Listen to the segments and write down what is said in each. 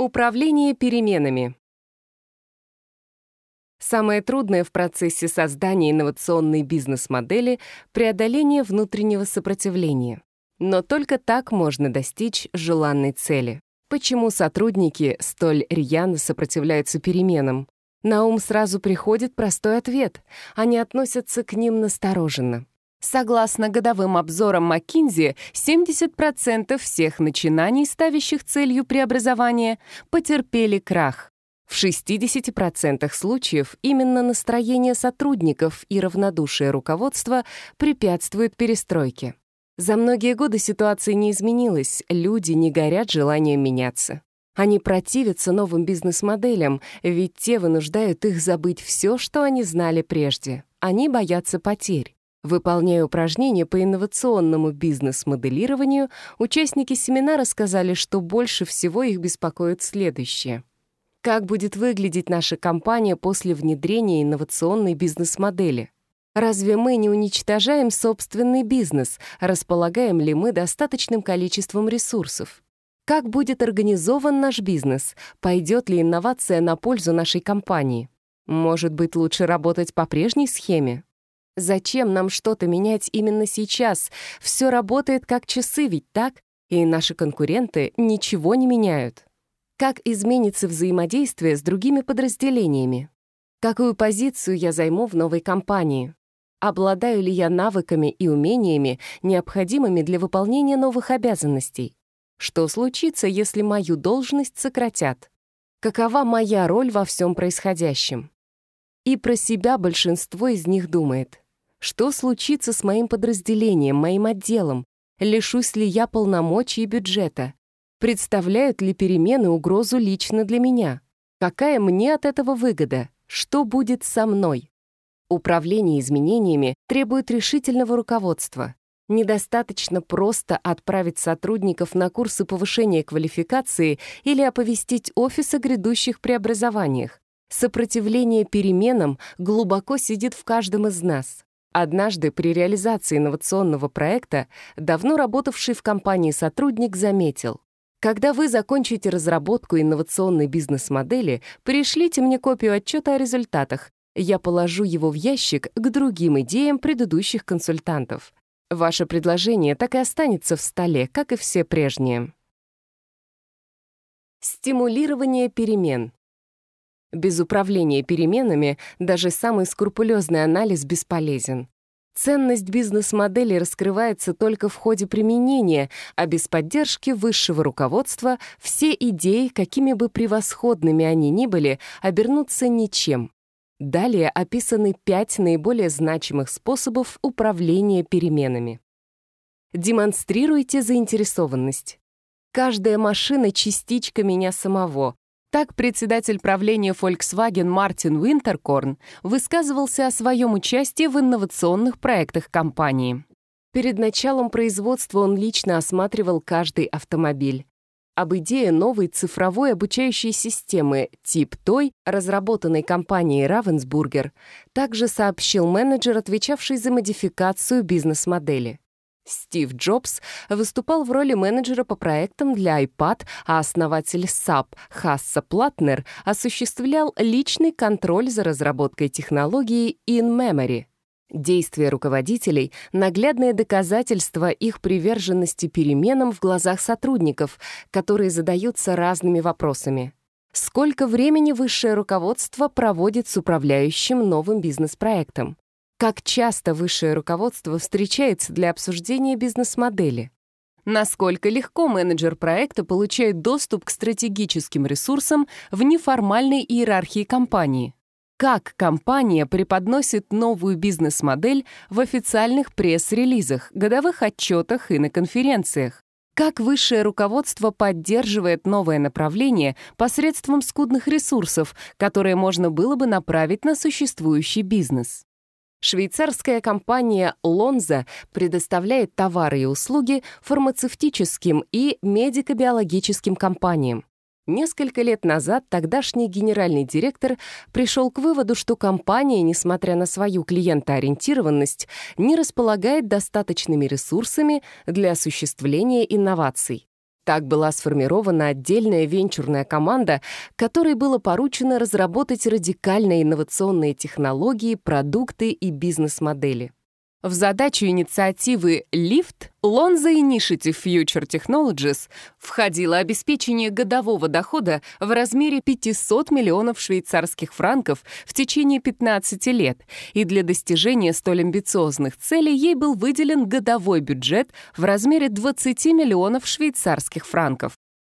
Управление переменами. Самое трудное в процессе создания инновационной бизнес-модели — преодоление внутреннего сопротивления. Но только так можно достичь желанной цели. Почему сотрудники столь рьяно сопротивляются переменам? На ум сразу приходит простой ответ. Они относятся к ним настороженно. Согласно годовым обзорам Маккинзи, 70% всех начинаний, ставящих целью преобразования, потерпели крах. В 60% случаев именно настроение сотрудников и равнодушие руководства препятствуют перестройке. За многие годы ситуация не изменилась, люди не горят желанием меняться. Они противятся новым бизнес-моделям, ведь те вынуждают их забыть все, что они знали прежде. Они боятся потерь. Выполняя упражнения по инновационному бизнес-моделированию, участники семинара сказали, что больше всего их беспокоит следующее. Как будет выглядеть наша компания после внедрения инновационной бизнес-модели? Разве мы не уничтожаем собственный бизнес? Располагаем ли мы достаточным количеством ресурсов? Как будет организован наш бизнес? Пойдет ли инновация на пользу нашей компании? Может быть, лучше работать по прежней схеме? Зачем нам что-то менять именно сейчас? Все работает как часы, ведь так? И наши конкуренты ничего не меняют. Как изменится взаимодействие с другими подразделениями? Какую позицию я займу в новой компании? Обладаю ли я навыками и умениями, необходимыми для выполнения новых обязанностей? Что случится, если мою должность сократят? Какова моя роль во всем происходящем? И про себя большинство из них думает. Что случится с моим подразделением, моим отделом? Лишусь ли я полномочий и бюджета? Представляют ли перемены угрозу лично для меня? Какая мне от этого выгода? Что будет со мной? Управление изменениями требует решительного руководства. Недостаточно просто отправить сотрудников на курсы повышения квалификации или оповестить офис о грядущих преобразованиях. Сопротивление переменам глубоко сидит в каждом из нас. Однажды при реализации инновационного проекта давно работавший в компании сотрудник заметил, когда вы закончите разработку инновационной бизнес-модели, пришлите мне копию отчета о результатах. Я положу его в ящик к другим идеям предыдущих консультантов. Ваше предложение так и останется в столе, как и все прежние. Стимулирование перемен. Без управления переменами даже самый скрупулезный анализ бесполезен. Ценность бизнес-модели раскрывается только в ходе применения, а без поддержки высшего руководства все идеи, какими бы превосходными они ни были, обернутся ничем. Далее описаны пять наиболее значимых способов управления переменами. Демонстрируйте заинтересованность. Каждая машина — частичка меня самого, так председатель правления Volkswagen Мартин Уинтеркорн высказывался о своем участии в инновационных проектах компании. Перед началом производства он лично осматривал каждый автомобиль. Об идее новой цифровой обучающей системы тип той, разработанной компанией Равенсбургер, также сообщил менеджер, отвечавший за модификацию бизнес-модели. Стив Джобс выступал в роли менеджера по проектам для iPad, а основатель SAP Хасса Платнер осуществлял личный контроль за разработкой технологии in-memory. Действия руководителей — наглядное доказательство их приверженности переменам в глазах сотрудников, которые задаются разными вопросами. Сколько времени высшее руководство проводит с управляющим новым бизнес-проектом? Как часто высшее руководство встречается для обсуждения бизнес-модели? Насколько легко менеджер проекта получает доступ к стратегическим ресурсам в неформальной иерархии компании? Как компания преподносит новую бизнес-модель в официальных пресс-релизах, годовых отчетах и на конференциях? Как высшее руководство поддерживает новое направление посредством скудных ресурсов, которые можно было бы направить на существующий бизнес? Швейцарская компания Lonza предоставляет товары и услуги фармацевтическим и медико-биологическим компаниям. Несколько лет назад тогдашний генеральный директор пришел к выводу, что компания, несмотря на свою клиентоориентированность, не располагает достаточными ресурсами для осуществления инноваций. Так была сформирована отдельная венчурная команда, которой было поручено разработать радикально инновационные технологии, продукты и бизнес-модели. В задачу инициативы «Лифт» Lonza Initiative Future Technologies входило обеспечение годового дохода в размере 500 миллионов швейцарских франков в течение 15 лет, и для достижения столь амбициозных целей ей был выделен годовой бюджет в размере 20 миллионов швейцарских франков.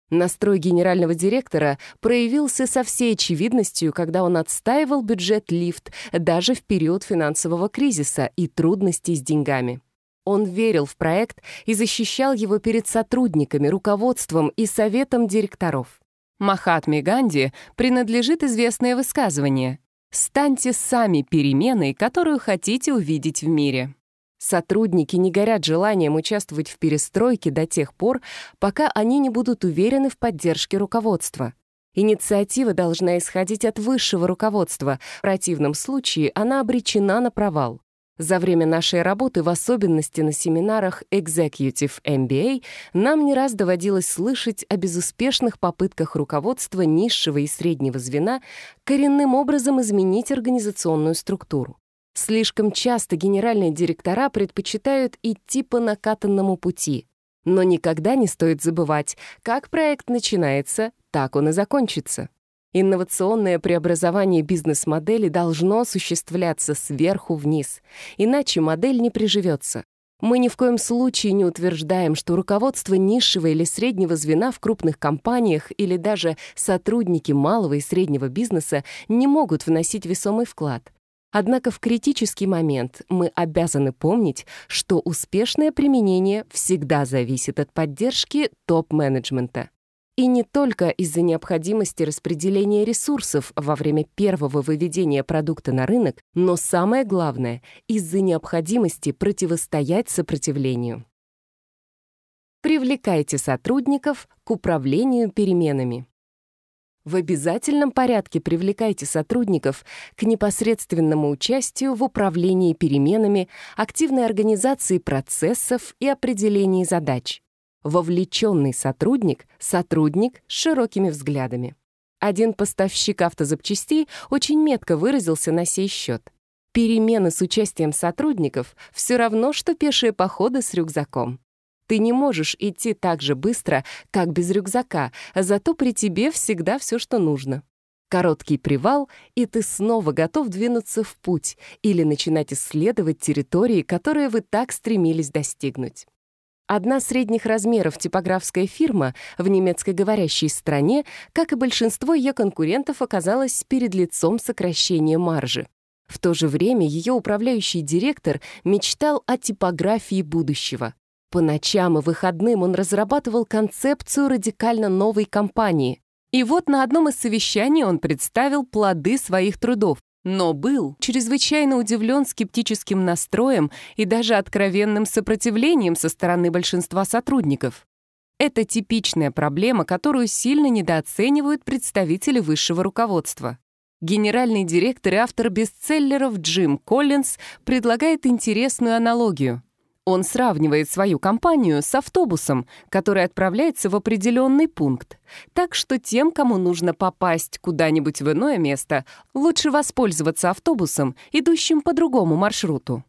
Настрой генерального директора проявился со всей очевидностью, когда он отстаивал бюджет лифт даже в период финансового кризиса и трудностей с деньгами. Он верил в проект и защищал его перед сотрудниками, руководством и советом директоров. Махатме Ганди принадлежит известное высказывание «Станьте сами переменой, которую хотите увидеть в мире». Сотрудники не горят желанием участвовать в перестройке до тех пор, пока они не будут уверены в поддержке руководства. Инициатива должна исходить от высшего руководства, в противном случае она обречена на провал. За время нашей работы, в особенности на семинарах Executive MBA, нам не раз доводилось слышать о безуспешных попытках руководства низшего и среднего звена коренным образом изменить организационную структуру. Слишком часто генеральные директора предпочитают идти по накатанному пути. Но никогда не стоит забывать, как проект начинается, так он и закончится. Инновационное преобразование бизнес-модели должно осуществляться сверху вниз, иначе модель не приживется. Мы ни в коем случае не утверждаем, что руководство низшего или среднего звена в крупных компаниях или даже сотрудники малого и среднего бизнеса не могут вносить весомый вклад. Однако в критический момент мы обязаны помнить, что успешное применение всегда зависит от поддержки топ-менеджмента. И не только из-за необходимости распределения ресурсов во время первого выведения продукта на рынок, но самое главное — из-за необходимости противостоять сопротивлению. Привлекайте сотрудников к управлению переменами в обязательном порядке привлекайте сотрудников к непосредственному участию в управлении переменами, активной организации процессов и определении задач. Вовлеченный сотрудник — сотрудник с широкими взглядами. Один поставщик автозапчастей очень метко выразился на сей счет. Перемены с участием сотрудников все равно, что пешие походы с рюкзаком. Ты не можешь идти так же быстро, как без рюкзака, зато при тебе всегда все, что нужно. Короткий привал, и ты снова готов двинуться в путь или начинать исследовать территории, которые вы так стремились достигнуть. Одна средних размеров типографская фирма в немецкоговорящей стране, как и большинство ее конкурентов, оказалась перед лицом сокращения маржи. В то же время ее управляющий директор мечтал о типографии будущего. По ночам и выходным он разрабатывал концепцию радикально новой компании. И вот на одном из совещаний он представил плоды своих трудов, но был чрезвычайно удивлен скептическим настроем и даже откровенным сопротивлением со стороны большинства сотрудников. Это типичная проблема, которую сильно недооценивают представители высшего руководства. Генеральный директор и автор бестселлеров Джим Коллинз предлагает интересную аналогию — он сравнивает свою компанию с автобусом, который отправляется в определенный пункт. Так что тем, кому нужно попасть куда-нибудь в иное место, лучше воспользоваться автобусом, идущим по другому маршруту.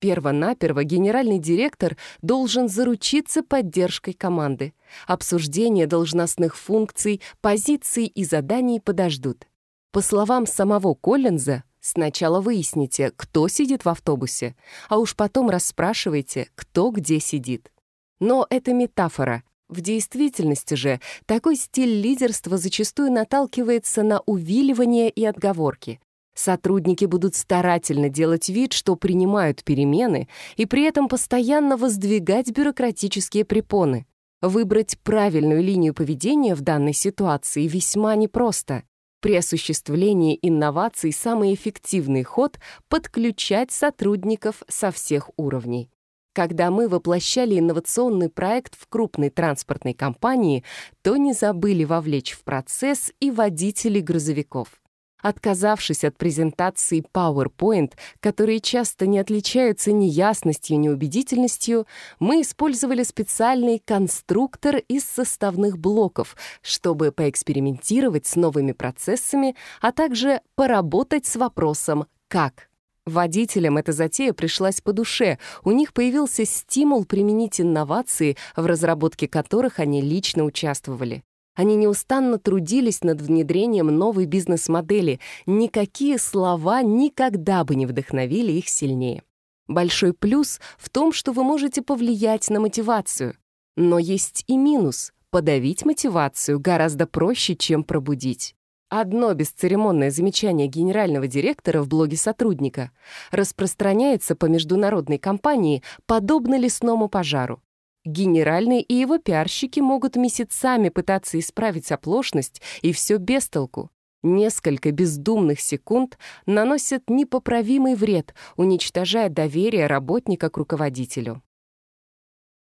Первонаперво генеральный директор должен заручиться поддержкой команды. Обсуждение должностных функций, позиций и заданий подождут. По словам самого Коллинза, Сначала выясните, кто сидит в автобусе, а уж потом расспрашивайте, кто где сидит. Но это метафора. В действительности же такой стиль лидерства зачастую наталкивается на увиливание и отговорки. Сотрудники будут старательно делать вид, что принимают перемены, и при этом постоянно воздвигать бюрократические препоны. Выбрать правильную линию поведения в данной ситуации весьма непросто. При осуществлении инноваций самый эффективный ход — подключать сотрудников со всех уровней. Когда мы воплощали инновационный проект в крупной транспортной компании, то не забыли вовлечь в процесс и водителей грузовиков отказавшись от презентации PowerPoint, которые часто не отличаются ни ясностью, ни убедительностью, мы использовали специальный конструктор из составных блоков, чтобы поэкспериментировать с новыми процессами, а также поработать с вопросом «как?». Водителям эта затея пришлась по душе. У них появился стимул применить инновации, в разработке которых они лично участвовали. Они неустанно трудились над внедрением новой бизнес-модели. Никакие слова никогда бы не вдохновили их сильнее. Большой плюс в том, что вы можете повлиять на мотивацию. Но есть и минус. Подавить мотивацию гораздо проще, чем пробудить. Одно бесцеремонное замечание генерального директора в блоге сотрудника распространяется по международной компании подобно лесному пожару. Генеральный и его пиарщики могут месяцами пытаться исправить оплошность, и все без толку. Несколько бездумных секунд наносят непоправимый вред, уничтожая доверие работника к руководителю.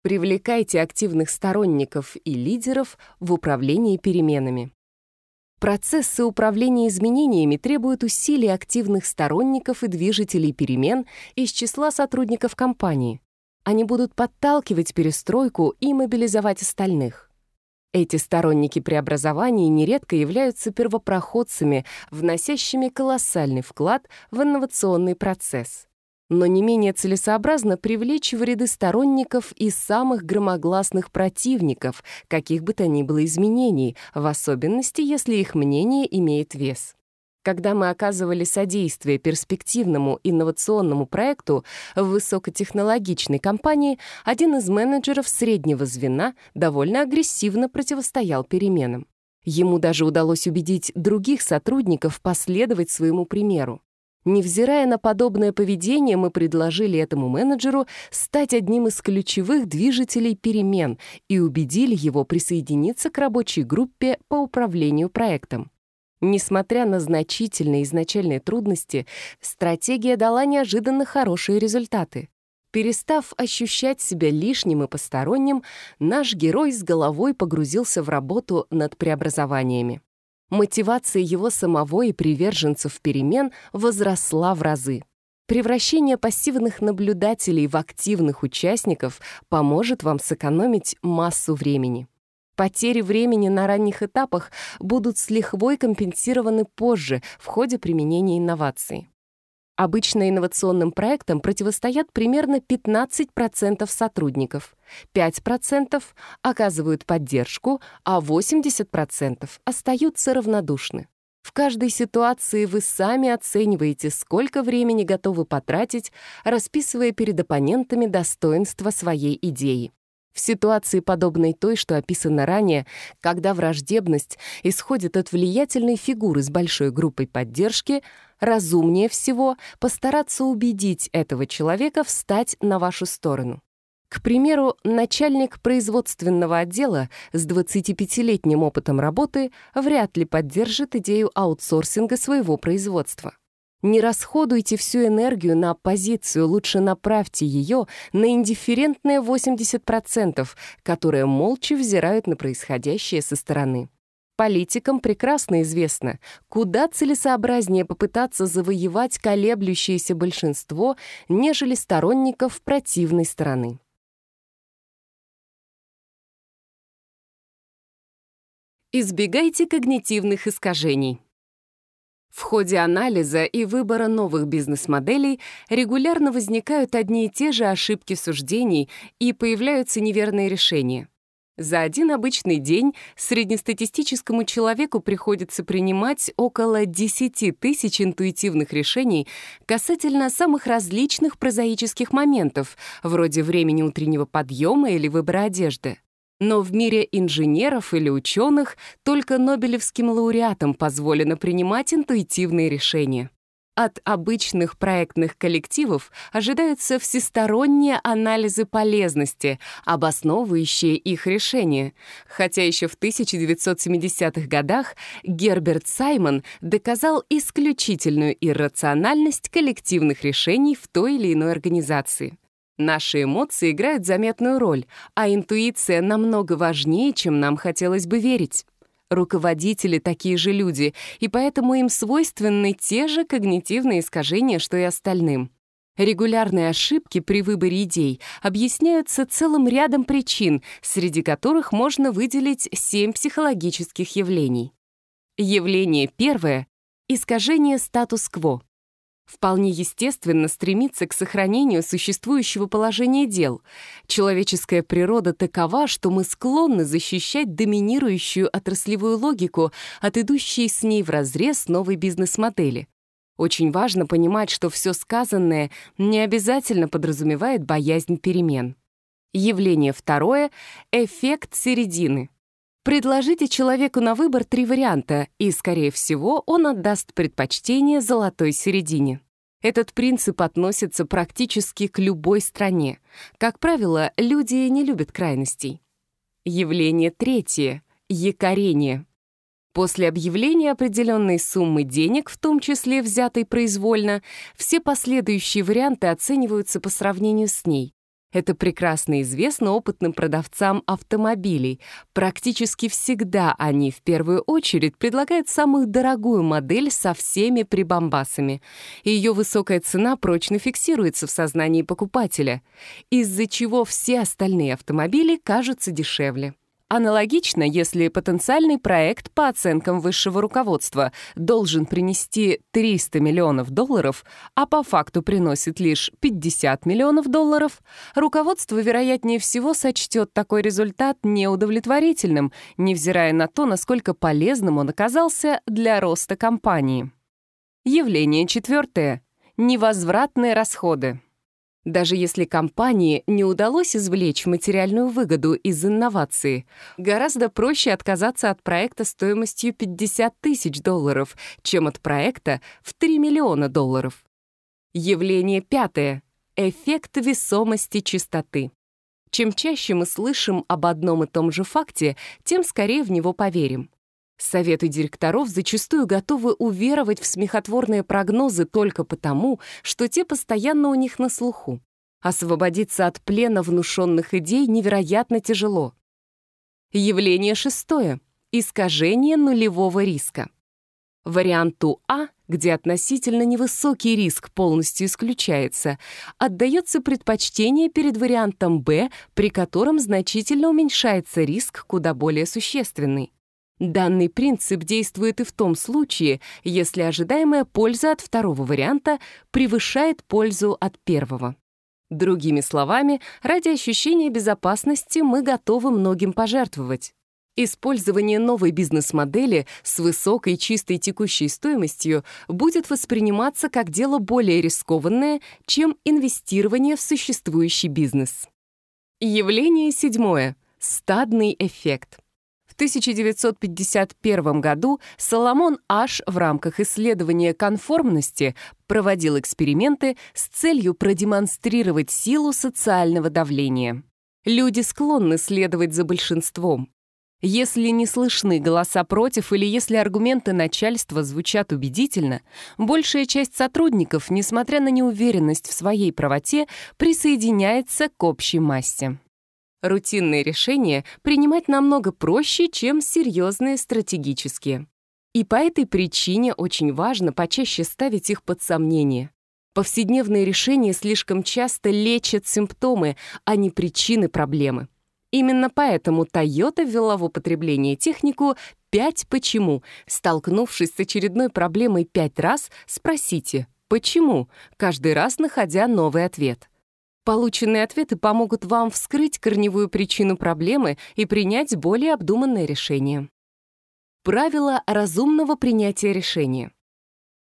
Привлекайте активных сторонников и лидеров в управлении переменами. Процессы управления изменениями требуют усилий активных сторонников и движителей перемен из числа сотрудников компании они будут подталкивать перестройку и мобилизовать остальных. Эти сторонники преобразований нередко являются первопроходцами, вносящими колоссальный вклад в инновационный процесс. Но не менее целесообразно привлечь в ряды сторонников и самых громогласных противников, каких бы то ни было изменений, в особенности, если их мнение имеет вес когда мы оказывали содействие перспективному инновационному проекту в высокотехнологичной компании, один из менеджеров среднего звена довольно агрессивно противостоял переменам. Ему даже удалось убедить других сотрудников последовать своему примеру. Невзирая на подобное поведение, мы предложили этому менеджеру стать одним из ключевых движителей перемен и убедили его присоединиться к рабочей группе по управлению проектом. Несмотря на значительные изначальные трудности, стратегия дала неожиданно хорошие результаты. Перестав ощущать себя лишним и посторонним, наш герой с головой погрузился в работу над преобразованиями. Мотивация его самого и приверженцев перемен возросла в разы. Превращение пассивных наблюдателей в активных участников поможет вам сэкономить массу времени. Потери времени на ранних этапах будут с лихвой компенсированы позже в ходе применения инноваций. Обычно инновационным проектам противостоят примерно 15% сотрудников, 5% оказывают поддержку, а 80% остаются равнодушны. В каждой ситуации вы сами оцениваете, сколько времени готовы потратить, расписывая перед оппонентами достоинства своей идеи. В ситуации, подобной той, что описано ранее, когда враждебность исходит от влиятельной фигуры с большой группой поддержки, разумнее всего постараться убедить этого человека встать на вашу сторону. К примеру, начальник производственного отдела с 25-летним опытом работы вряд ли поддержит идею аутсорсинга своего производства. Не расходуйте всю энергию на оппозицию, лучше направьте ее на индифферентные 80%, которые молча взирают на происходящее со стороны. Политикам прекрасно известно, куда целесообразнее попытаться завоевать колеблющееся большинство, нежели сторонников противной стороны. Избегайте когнитивных искажений. В ходе анализа и выбора новых бизнес-моделей регулярно возникают одни и те же ошибки суждений и появляются неверные решения. За один обычный день среднестатистическому человеку приходится принимать около 10 тысяч интуитивных решений касательно самых различных прозаических моментов, вроде времени утреннего подъема или выбора одежды. Но в мире инженеров или ученых только Нобелевским лауреатам позволено принимать интуитивные решения. От обычных проектных коллективов ожидаются всесторонние анализы полезности, обосновывающие их решения. Хотя еще в 1970-х годах Герберт Саймон доказал исключительную иррациональность коллективных решений в той или иной организации. Наши эмоции играют заметную роль, а интуиция намного важнее, чем нам хотелось бы верить. Руководители такие же люди, и поэтому им свойственны те же когнитивные искажения, что и остальным. Регулярные ошибки при выборе идей объясняются целым рядом причин, среди которых можно выделить семь психологических явлений. Явление первое — искажение статус-кво. Вполне естественно стремиться к сохранению существующего положения дел. Человеческая природа такова, что мы склонны защищать доминирующую отраслевую логику от идущей с ней вразрез новой бизнес-модели. Очень важно понимать, что все сказанное не обязательно подразумевает боязнь перемен. Явление второе — эффект середины — Предложите человеку на выбор три варианта, и, скорее всего, он отдаст предпочтение золотой середине. Этот принцип относится практически к любой стране. Как правило, люди не любят крайностей. Явление третье — якорение. После объявления определенной суммы денег, в том числе взятой произвольно, все последующие варианты оцениваются по сравнению с ней. Это прекрасно известно опытным продавцам автомобилей. Практически всегда они в первую очередь предлагают самую дорогую модель со всеми прибамбасами. Ее высокая цена прочно фиксируется в сознании покупателя, из-за чего все остальные автомобили кажутся дешевле. Аналогично, если потенциальный проект, по оценкам высшего руководства, должен принести 300 миллионов долларов, а по факту приносит лишь 50 миллионов долларов, руководство, вероятнее всего, сочтет такой результат неудовлетворительным, невзирая на то, насколько полезным он оказался для роста компании. Явление четвертое. Невозвратные расходы. Даже если компании не удалось извлечь материальную выгоду из инновации, гораздо проще отказаться от проекта стоимостью 50 тысяч долларов, чем от проекта в 3 миллиона долларов. Явление пятое — эффект весомости чистоты. Чем чаще мы слышим об одном и том же факте, тем скорее в него поверим. Советы директоров зачастую готовы уверовать в смехотворные прогнозы только потому, что те постоянно у них на слуху. Освободиться от плена внушенных идей невероятно тяжело. Явление шестое. Искажение нулевого риска. Варианту А, где относительно невысокий риск полностью исключается, отдается предпочтение перед вариантом Б, при котором значительно уменьшается риск куда более существенный. Данный принцип действует и в том случае, если ожидаемая польза от второго варианта превышает пользу от первого. Другими словами, ради ощущения безопасности мы готовы многим пожертвовать. Использование новой бизнес-модели с высокой чистой текущей стоимостью будет восприниматься как дело более рискованное, чем инвестирование в существующий бизнес. Явление седьмое. Стадный эффект. 1951 году Соломон Аш в рамках исследования конформности проводил эксперименты с целью продемонстрировать силу социального давления. Люди склонны следовать за большинством. Если не слышны голоса против или если аргументы начальства звучат убедительно, большая часть сотрудников, несмотря на неуверенность в своей правоте, присоединяется к общей массе. Рутинные решения принимать намного проще, чем серьезные стратегические. И по этой причине очень важно почаще ставить их под сомнение. Повседневные решения слишком часто лечат симптомы, а не причины проблемы. Именно поэтому Toyota ввела в употребление технику «5 почему». Столкнувшись с очередной проблемой пять раз, спросите «почему?», каждый раз находя новый ответ — Полученные ответы помогут вам вскрыть корневую причину проблемы и принять более обдуманное решение. Правило разумного принятия решения.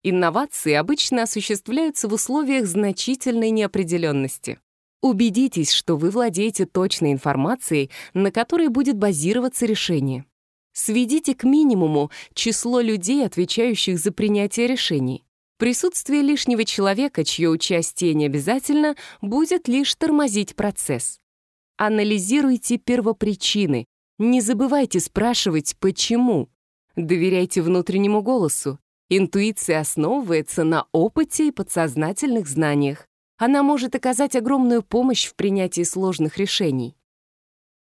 Инновации обычно осуществляются в условиях значительной неопределенности. Убедитесь, что вы владеете точной информацией, на которой будет базироваться решение. Сведите к минимуму число людей, отвечающих за принятие решений. Присутствие лишнего человека, чье участие не обязательно, будет лишь тормозить процесс. Анализируйте первопричины. Не забывайте спрашивать «почему?». Доверяйте внутреннему голосу. Интуиция основывается на опыте и подсознательных знаниях. Она может оказать огромную помощь в принятии сложных решений.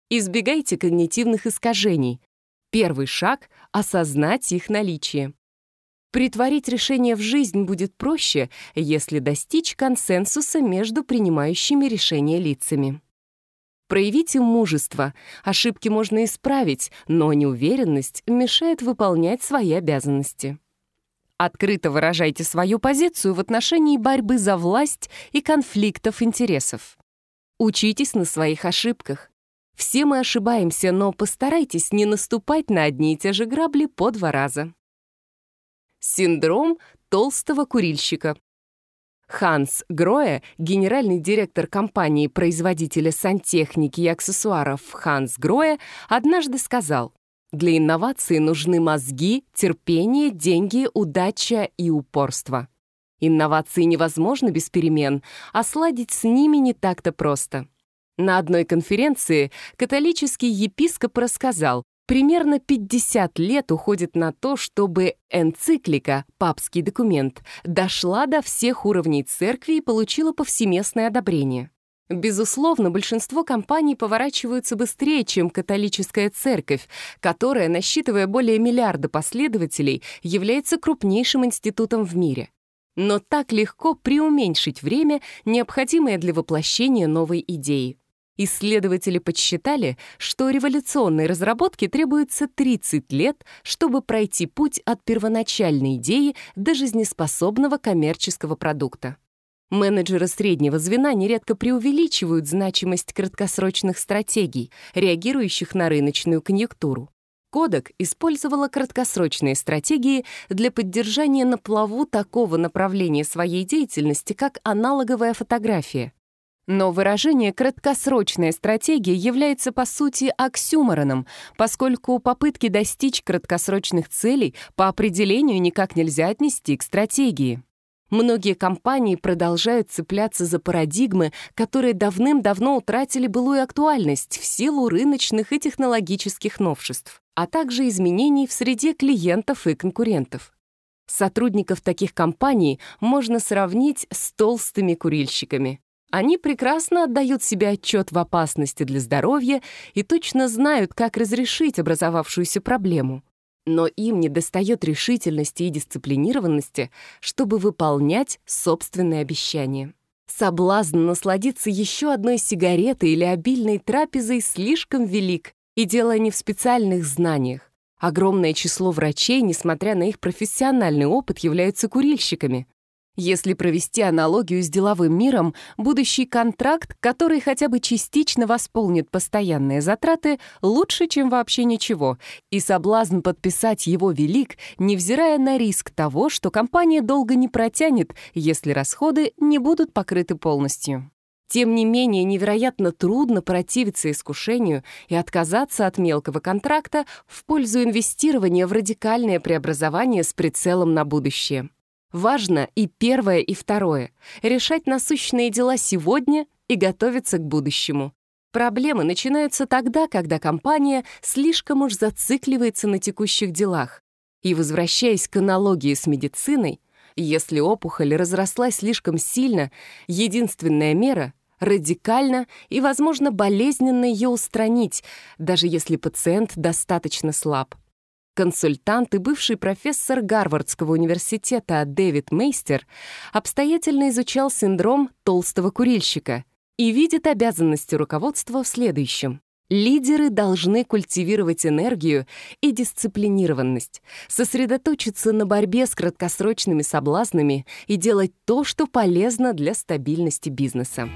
Избегайте когнитивных искажений. Первый шаг — осознать их наличие. Притворить решение в жизнь будет проще, если достичь консенсуса между принимающими решение лицами. Проявите мужество. Ошибки можно исправить, но неуверенность мешает выполнять свои обязанности. Открыто выражайте свою позицию в отношении борьбы за власть и конфликтов интересов. Учитесь на своих ошибках. Все мы ошибаемся, но постарайтесь не наступать на одни и те же грабли по два раза. Синдром толстого курильщика. Ханс Гроя, генеральный директор компании-производителя сантехники и аксессуаров Ханс Гроя, однажды сказал, «Для инновации нужны мозги, терпение, деньги, удача и упорство». Инновации невозможно без перемен, а сладить с ними не так-то просто. На одной конференции католический епископ рассказал, Примерно 50 лет уходит на то, чтобы энциклика «Папский документ» дошла до всех уровней церкви и получила повсеместное одобрение. Безусловно, большинство компаний поворачиваются быстрее, чем католическая церковь, которая, насчитывая более миллиарда последователей, является крупнейшим институтом в мире. Но так легко преуменьшить время, необходимое для воплощения новой идеи. Исследователи подсчитали, что революционной разработке требуется 30 лет, чтобы пройти путь от первоначальной идеи до жизнеспособного коммерческого продукта. Менеджеры среднего звена нередко преувеличивают значимость краткосрочных стратегий, реагирующих на рыночную конъюнктуру. Кодек использовала краткосрочные стратегии для поддержания на плаву такого направления своей деятельности, как аналоговая фотография. Но выражение «краткосрочная стратегия» является, по сути, оксюмороном, поскольку попытки достичь краткосрочных целей по определению никак нельзя отнести к стратегии. Многие компании продолжают цепляться за парадигмы, которые давным-давно утратили былую актуальность в силу рыночных и технологических новшеств, а также изменений в среде клиентов и конкурентов. Сотрудников таких компаний можно сравнить с толстыми курильщиками. Они прекрасно отдают себе отчет в опасности для здоровья и точно знают, как разрешить образовавшуюся проблему. Но им недостает решительности и дисциплинированности, чтобы выполнять собственные обещания. Соблазн насладиться еще одной сигаретой или обильной трапезой слишком велик, и дело не в специальных знаниях. Огромное число врачей, несмотря на их профессиональный опыт, являются курильщиками. Если провести аналогию с деловым миром, будущий контракт, который хотя бы частично восполнит постоянные затраты, лучше, чем вообще ничего, и соблазн подписать его велик, невзирая на риск того, что компания долго не протянет, если расходы не будут покрыты полностью. Тем не менее, невероятно трудно противиться искушению и отказаться от мелкого контракта в пользу инвестирования в радикальное преобразование с прицелом на будущее. Важно и первое, и второе. Решать насущные дела сегодня и готовиться к будущему. Проблемы начинаются тогда, когда компания слишком уж зацикливается на текущих делах. И возвращаясь к аналогии с медициной, если опухоль разрослась слишком сильно, единственная мера — радикально и, возможно, болезненно ее устранить, даже если пациент достаточно слаб консультант и бывший профессор Гарвардского университета Дэвид Мейстер обстоятельно изучал синдром толстого курильщика и видит обязанности руководства в следующем. Лидеры должны культивировать энергию и дисциплинированность, сосредоточиться на борьбе с краткосрочными соблазнами и делать то, что полезно для стабильности бизнеса.